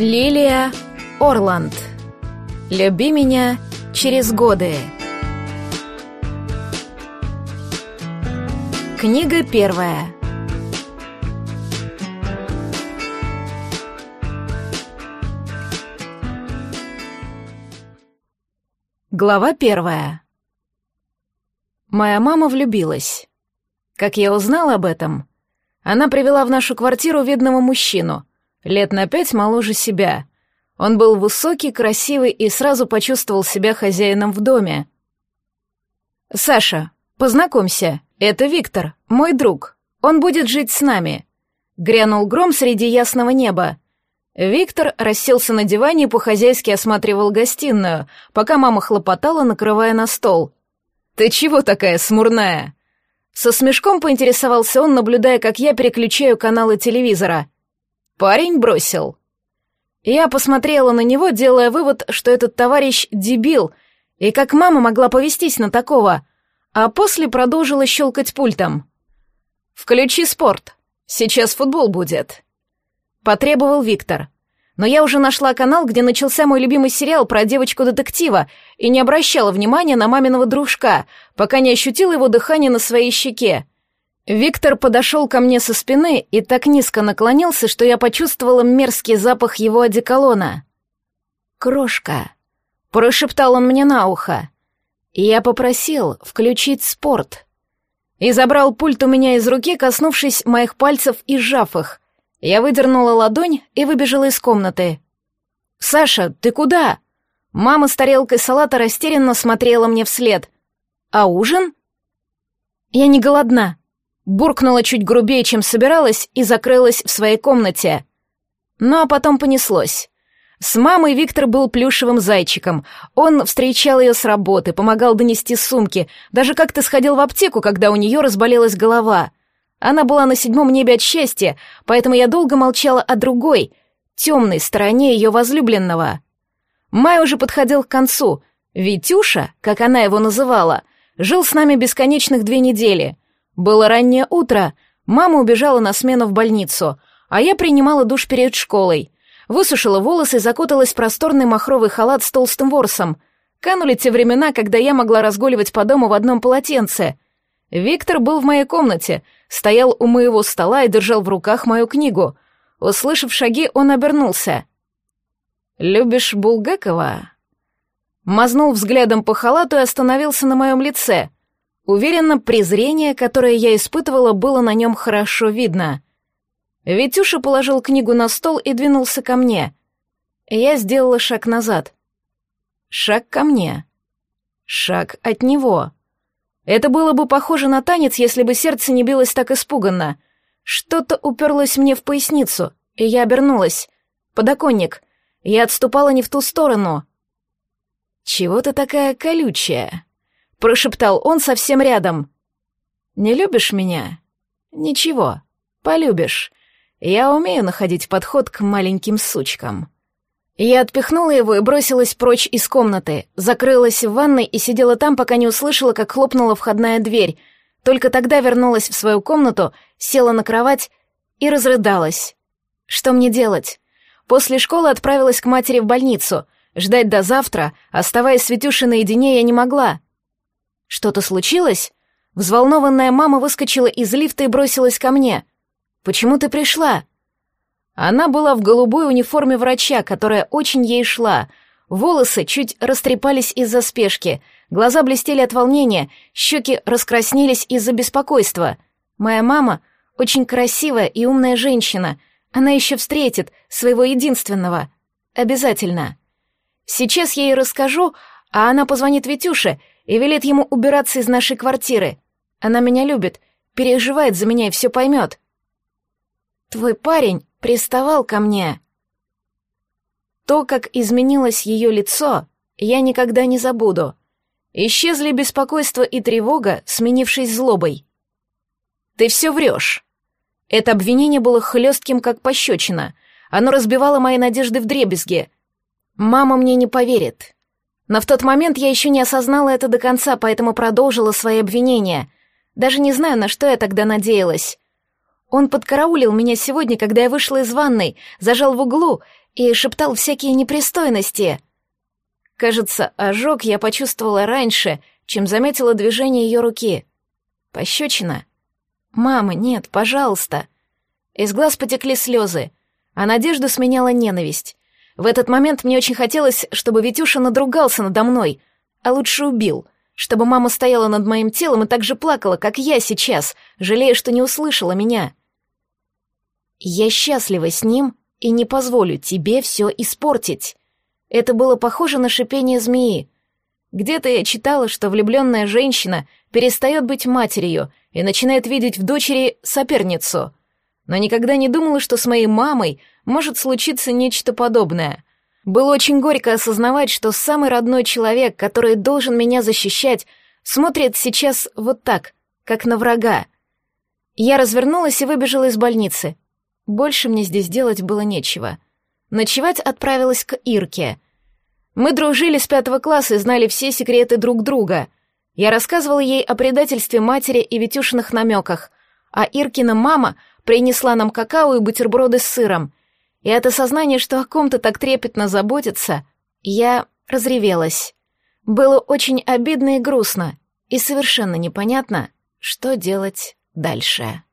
Лилия Орланд. Люби меня через годы. Книга первая. Глава первая. Моя мама влюбилась. Как я узнала об этом? Она привела в нашу квартиру видного мужчину, лет на пять моложе себя. Он был высокий, красивый и сразу почувствовал себя хозяином в доме. «Саша, познакомься, это Виктор, мой друг. Он будет жить с нами». Грянул гром среди ясного неба. Виктор расселся на диване и по-хозяйски осматривал гостиную, пока мама хлопотала, накрывая на стол. «Ты чего такая смурная?» Со смешком поинтересовался он, наблюдая, как я переключаю каналы телевизора. Парень бросил. Я посмотрела на него, делая вывод, что этот товарищ дебил, и как мама могла повестись на такого, а после продолжила щелкать пультом. «Включи спорт. Сейчас футбол будет», — потребовал Виктор но я уже нашла канал, где начался мой любимый сериал про девочку-детектива и не обращала внимания на маминого дружка, пока не ощутила его дыхание на своей щеке. Виктор подошел ко мне со спины и так низко наклонился, что я почувствовала мерзкий запах его одеколона. «Крошка», — прошептал он мне на ухо. Я попросил включить спорт. И забрал пульт у меня из руки, коснувшись моих пальцев и сжав их. Я выдернула ладонь и выбежала из комнаты. «Саша, ты куда?» Мама с тарелкой салата растерянно смотрела мне вслед. «А ужин?» «Я не голодна», буркнула чуть грубее, чем собиралась, и закрылась в своей комнате. Ну а потом понеслось. С мамой Виктор был плюшевым зайчиком. Он встречал ее с работы, помогал донести сумки, даже как-то сходил в аптеку, когда у нее разболелась голова. Она была на седьмом небе от счастья, поэтому я долго молчала о другой, темной стороне ее возлюбленного. Май уже подходил к концу. Витюша, как она его называла, жил с нами бесконечных две недели. Было раннее утро, мама убежала на смену в больницу, а я принимала душ перед школой. Высушила волосы и закуталась в просторный махровый халат с толстым ворсом. Канули те времена, когда я могла разгуливать по дому в одном полотенце. Виктор был в моей комнате — стоял у моего стола и держал в руках мою книгу. Услышав шаги, он обернулся. «Любишь Булгакова?» Мазнул взглядом по халату и остановился на моем лице. Уверенно, презрение, которое я испытывала, было на нем хорошо видно. Витюша положил книгу на стол и двинулся ко мне. Я сделала шаг назад. Шаг ко мне. Шаг от него. Это было бы похоже на танец, если бы сердце не билось так испуганно. Что-то уперлось мне в поясницу, и я обернулась. Подоконник. Я отступала не в ту сторону. «Чего ты такая колючая?» — прошептал он совсем рядом. «Не любишь меня?» «Ничего, полюбишь. Я умею находить подход к маленьким сучкам». Я отпихнула его и бросилась прочь из комнаты, закрылась в ванной и сидела там, пока не услышала, как хлопнула входная дверь. Только тогда вернулась в свою комнату, села на кровать и разрыдалась. Что мне делать? После школы отправилась к матери в больницу. Ждать до завтра, оставаясь с Витюшей наедине, я не могла. Что-то случилось? Взволнованная мама выскочила из лифта и бросилась ко мне. «Почему ты пришла?» Она была в голубой униформе врача, которая очень ей шла. Волосы чуть растрепались из-за спешки, глаза блестели от волнения, щеки раскраснелись из-за беспокойства. Моя мама очень красивая и умная женщина. Она еще встретит своего единственного. Обязательно. Сейчас я ей расскажу, а она позвонит Витюше и велит ему убираться из нашей квартиры. Она меня любит, переживает за меня и все поймет. Твой парень приставал ко мне. То, как изменилось ее лицо, я никогда не забуду. Исчезли беспокойство и тревога, сменившись злобой. «Ты все врешь». Это обвинение было хлестким, как пощечина. Оно разбивало мои надежды в дребезге. Мама мне не поверит. Но в тот момент я еще не осознала это до конца, поэтому продолжила свои обвинения. Даже не знаю, на что я тогда надеялась. Он подкараулил меня сегодня, когда я вышла из ванной, зажал в углу и шептал всякие непристойности. Кажется, ожог я почувствовала раньше, чем заметила движение ее руки. Пощечина. «Мама, нет, пожалуйста». Из глаз потекли слезы, а надежду сменяла ненависть. В этот момент мне очень хотелось, чтобы Витюша надругался надо мной, а лучше убил, чтобы мама стояла над моим телом и так же плакала, как я сейчас, жалея, что не услышала меня. Я счастлива с ним и не позволю тебе все испортить. Это было похоже на шипение змеи. Где-то я читала, что влюбленная женщина перестает быть матерью и начинает видеть в дочери соперницу. Но никогда не думала, что с моей мамой может случиться нечто подобное. Было очень горько осознавать, что самый родной человек, который должен меня защищать, смотрит сейчас вот так, как на врага. Я развернулась и выбежала из больницы. Больше мне здесь делать было нечего. Ночевать отправилась к Ирке. Мы дружили с пятого класса и знали все секреты друг друга. Я рассказывала ей о предательстве матери и Витюшиных намеках, а Иркина мама принесла нам какао и бутерброды с сыром. И от осознания, что о ком-то так трепетно заботится, я разревелась. Было очень обидно и грустно, и совершенно непонятно, что делать дальше.